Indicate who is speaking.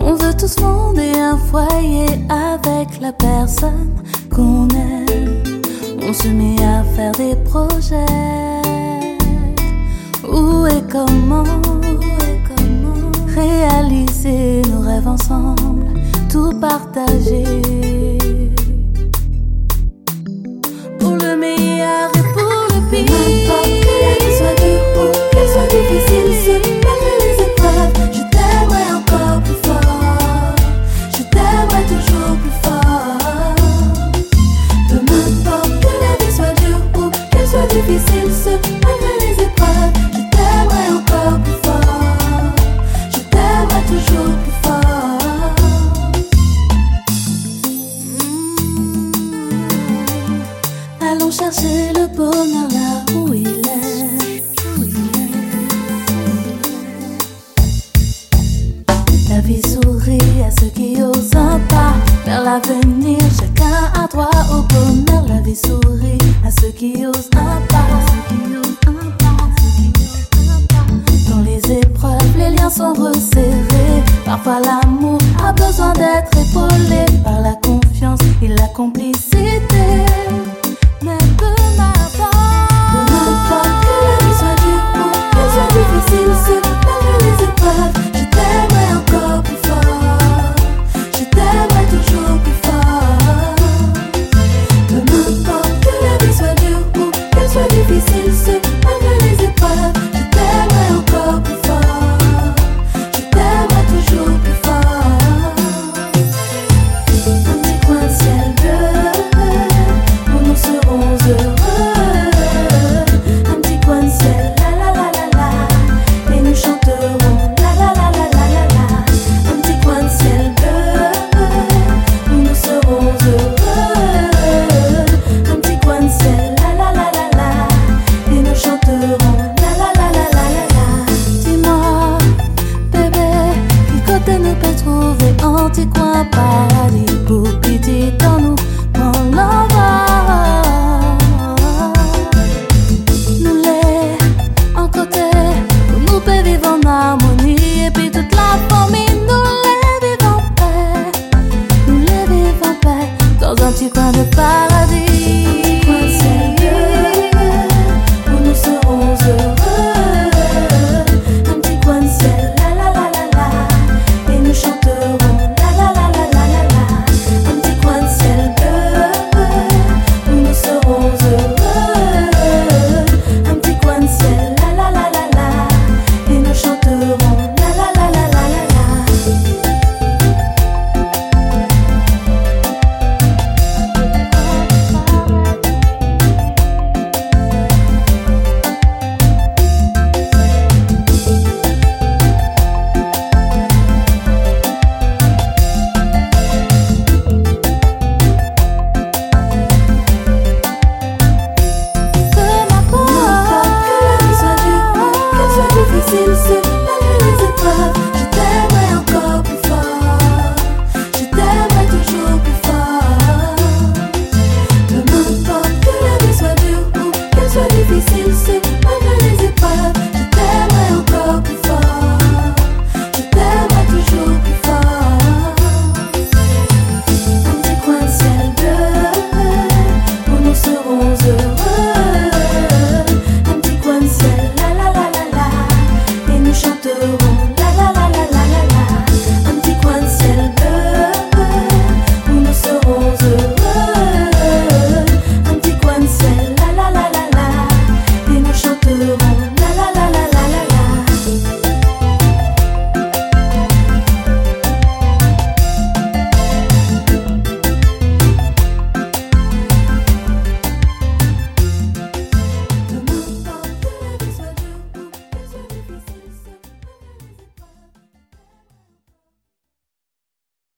Speaker 1: On veut tous fonder un foyer avec la personne qu'on aime. On se met à faire des projets. Où et comment, réaliser nos rêves ensemble, tout partager allons chercher le bonheur là où il est. La vie sourit à ceux qui osent pas. Vers l'avenir, chacun a droit au bonheur. La vie sourit à ceux qui osent pas. Dans les épreuves, les liens sont resserrés. Parfois, l'amour a besoin d'être épaulé par la confiance et la complicité.
Speaker 2: de
Speaker 1: ne pas trouver en t'y crois pas les.